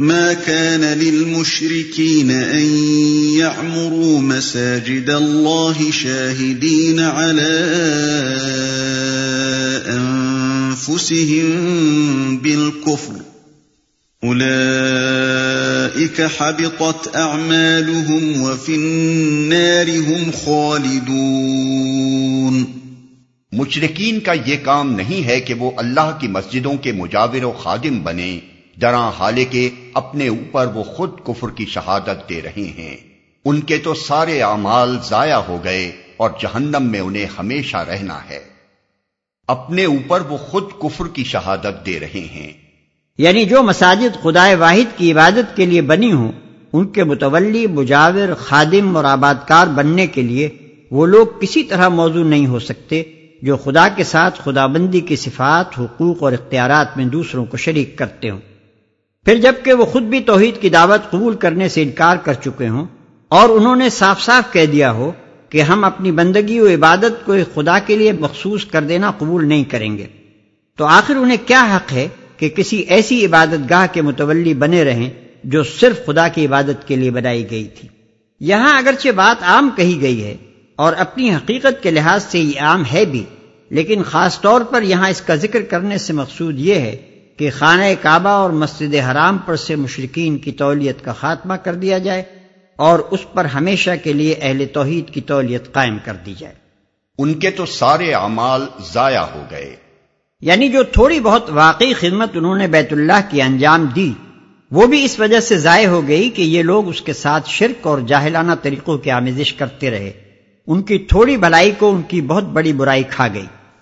ما كان للمشركين أن يعمروا مساجد الله شاهدين على أنفسهم بالكفر. أولئك حبطت أعمالهم وفي النار هم خالدون. مشرقین کا یہ کام نہیں ہے کہ وہ اللہ کی مسجدوں کے مجاور و خادم بنے جراں حالے کے اپنے اوپر وہ خود کفر کی شہادت دے رہے ہیں۔ ان کے تو سارے اعمال ضائع ہو گئے اور جہنم میں انہیں ہمیشہ رہنا ہے۔ اپنے اوپر وہ خود کفر کی شہادت دے رہے ہیں۔ یعنی جو مساجد خدائے واحد کی عبادت کے لیے بنی ہوں، ان کے متولی، مجاور، خادم اور آباد کار بننے کے لیے وہ لوگ کسی طرح موضوع نہیں ہو سکتے جو خدا کے ساتھ خدا بندی کی صفات، حقوق اور اختیارات میں دوسروں کو شریک کرتے ہوں۔ پھر جبکہ وہ خود بھی توحید کی دعوت قبول کرنے سے انکار کر چکے ہوں اور انہوں نے صاف صاف کہہ دیا ہو کہ ہم اپنی بندگی و عبادت کو خدا کے لیے مخصوص کر دینا قبول نہیں کریں گے۔ تو آخر انہیں کیا حق ہے کہ کسی ایسی عبادت گاہ کے متولی بنے رہیں جو صرف خدا کی عبادت کے لیے بنائی گئی تھی؟ یہاں اگرچہ بات عام کہی گئی ہے اور اپنی حقیقت کے لحاظ سے یہ عام ہے بھی، لیکن خاص طور پر یہاں اس کا ذکر کرنے سے مقصود یہ ہے کہ خانہ کعبہ اور مسجد حرام پر سے مشرقین کی تولیت کا خاتمہ کر دیا جائے اور اس پر ہمیشہ کے لیے اہل توحید کی تولیت قائم کر دی جائے۔ ان کے تو سارے اعمال ضائع ہو گئے۔ یعنی جو تھوڑی بہت واقعی خدمت انہوں نے بیت اللہ کی انجام دی وہ بھی اس وجہ سے ضائع ہو گئی کہ یہ لوگ اس کے ساتھ شرک اور جاہلانہ طریقوں کی آمیزش کرتے رہے۔ ان کی تھوڑی بھلائی کو ان کی بہت بڑی برائی کھا گئی۔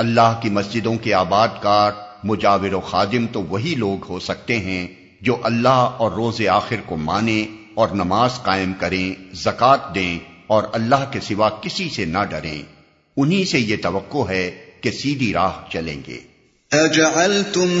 اللہ کی مسجدوں کے آباد کار مجاور و خادم تو وہی لوگ ہو سکتے ہیں جو اللہ اور روز آخر کو مانیں اور نماز قائم کریں زکات دیں اور اللہ کے سوا کسی سے نہ ڈریں۔ انہی سے یہ توقع ہے کہ سیدھی راہ چلیں گے۔ اجعلتم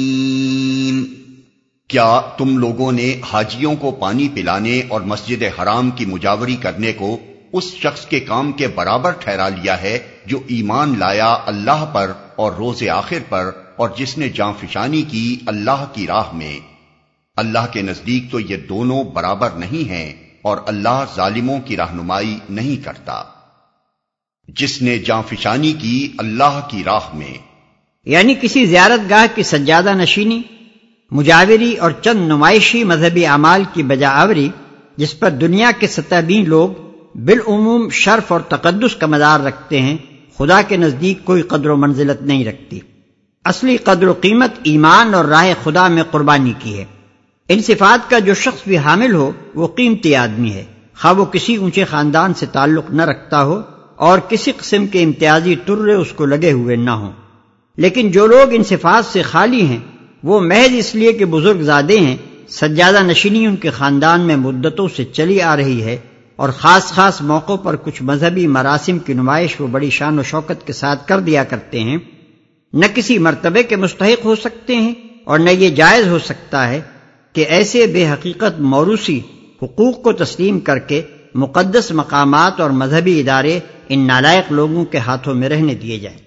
کیا تم لوگوں نے حاجیوں کو پانی پلانے اور مسجد حرام کی مجاوری کرنے کو اس شخص کے کام کے برابر ٹھہرا لیا ہے جو ایمان لایا اللہ پر اور روز آخر پر اور جس نے جان فشانی کی اللہ کی راہ میں؟ اللہ کے نزدیک تو یہ دونوں برابر نہیں ہیں اور اللہ ظالموں کی رہنمائی نہیں کرتا۔ جس نے جان فشانی کی اللہ کی راہ میں۔ یعنی کسی زیارت گاہ کی سجادہ نشینی؟ مجاوری اور چند نمائشی مذہبی اعمال کی بجاوری جس پر دنیا کے سطح لوگ بالعموم شرف اور تقدس کا مدار رکھتے ہیں، خدا کے نزدیک کوئی قدر و منزلت نہیں رکھتی۔ اصلی قدر و قیمت ایمان اور راہ خدا میں قربانی کی ہے۔ ان صفات کا جو شخص بھی حامل ہو، وہ قیمتی آدمی ہے۔ خواہ وہ کسی اونچے خاندان سے تعلق نہ رکھتا ہو اور کسی قسم کے امتیازی ٹرے اس کو لگے ہوئے نہ ہوں۔ لیکن جو لوگ ان صفات سے خالی ہیں وہ محض اس لیے کہ بزرگ زادے ہیں، سجادہ نشینی ان کے خاندان میں مدتوں سے چلی آ رہی ہے اور خاص خاص موقعوں پر کچھ مذہبی مراسم کی نمائش وہ بڑی شان و شوکت کے ساتھ کر دیا کرتے ہیں۔ نہ کسی مرتبے کے مستحق ہو سکتے ہیں اور نہ یہ جائز ہو سکتا ہے کہ ایسے بے حقیقت موروثی حقوق کو تسلیم کر کے مقدس مقامات اور مذہبی ادارے ان نالائق لوگوں کے ہاتھوں میں رہنے دیے جائیں۔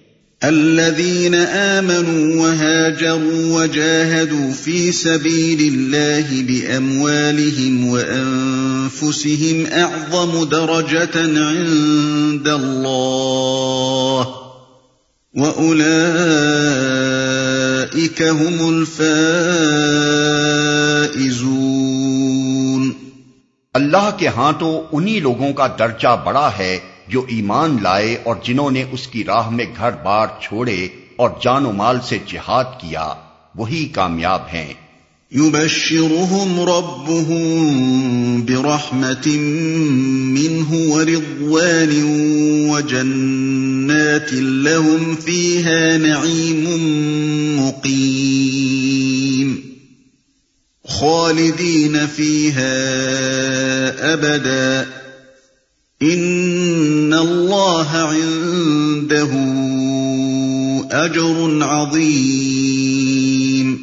الذين آمنوا وهاجروا وجاهدوا في سبيل الله بأموالهم وأنفسهم أعظم درجة عند الله وأولئك هم الفائزون اللہ کے ہاں تو انہی لوگوں کا درجہ بڑا ہے جو ایمان لائے اور جنہوں نے اس کی راہ میں گھر بار چھوڑے اور جان و مال سے جہاد کیا، وہی کامیاب ہیں۔ يبشرهم ربهم برحمة منه ورضوان وجنات لهم فيها نعيم مقيم. خالدين فيها أبدا. إن الله عنده أجر عظيم۔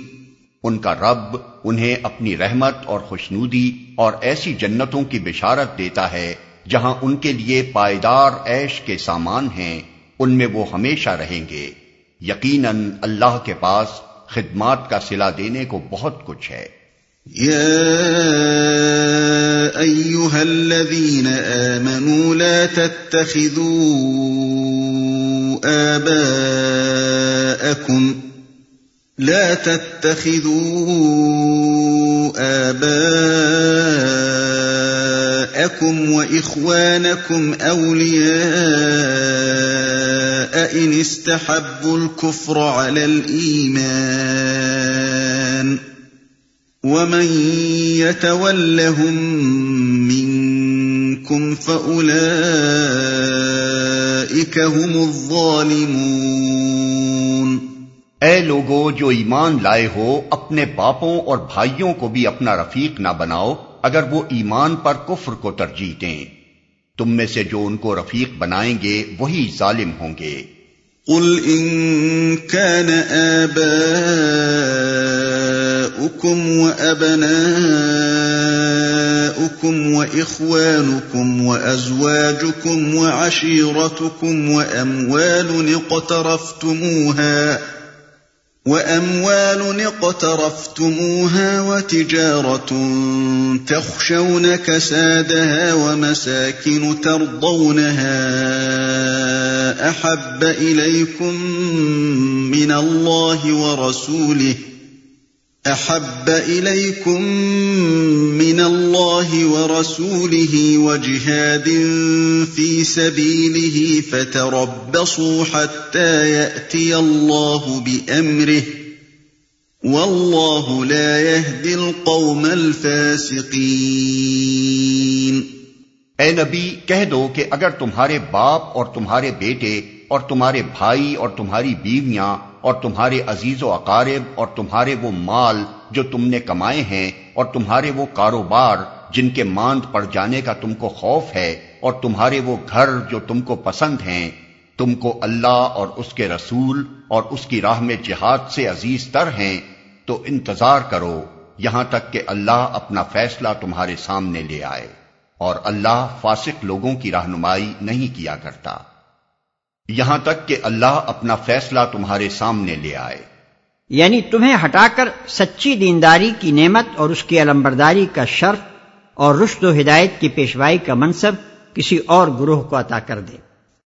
ان کا رب انہیں اپنی رحمت اور خوشنودی اور ایسی جنتوں کی بشارت دیتا ہے جہاں ان کے لیے پائیدار عیش کے سامان ہیں ان میں وہ ہمیشہ رہیں گے۔ یقیناً اللہ کے پاس خدمات کا سلا دینے کو بہت کچھ ہے۔ الذين آمنوا لا تتخذوا آباءكم لا تتخذوا آباءكم وإخوانكم أولياء إن استحبوا الكفر على الإيمان ومن يتولهم منكم فأولئك هم الظالمون۔ اے لوگو جو ایمان لائے ہو اپنے باپوں اور بھائیوں کو بھی اپنا رفیق نہ بناؤ اگر وہ ایمان پر کفر کو ترجیح دیں۔ تم میں سے جو ان کو رفیق بنائیں گے وہی ظالم ہوں گے۔ قل ان كان آباؤكم وأبناؤكم وإخوانكم وأزواجكم وعشيرتكم وأموال اقترفتموها وَأَمْوَالٌ اقْتَرَفْتُمُوهَا وَتِجَارَةٌ تَخْشَوْنَ كَسَادَهَا وَمَسَاكِنُ تَرْضَوْنَهَا أَحَبَّ إِلَيْكُمْ مِنَ اللَّهِ وَرَسُولِهِ احب اليكم من الله ورسوله وجهاد في سبيله فتربصوا حتى ياتي الله بامره والله لا يهدي القوم الفاسقين اے نبی، کہہ دو کہ اگر تمہارے باپ اور تمہارے بیٹے اور تمہارے بھائی اور تمہاری بیویاں اور تمہارے عزیز و اقارب اور تمہارے وہ مال جو تم نے کمائے ہیں اور تمہارے وہ کاروبار جن کے ماند پڑ جانے کا تم کو خوف ہے اور تمہارے وہ گھر جو تم کو پسند ہیں، تم کو اللہ اور اس کے رسول اور اس کی راہ میں جہاد سے عزیز تر ہیں، تو انتظار کرو یہاں تک کہ اللہ اپنا فیصلہ تمہارے سامنے لے آئے۔ اور اللہ فاسق لوگوں کی رہنمائی نہیں کیا کرتا۔ یہاں تک کہ اللہ اپنا فیصلہ تمہارے سامنے لے آئے۔ یعنی تمہیں ہٹا کر سچی دینداری کی نعمت اور اس کی علمبرداری کا شرف اور رشد و ہدایت کی پیشوائی کا منصب کسی اور گروہ کو عطا کر دے۔